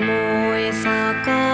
燃え盛る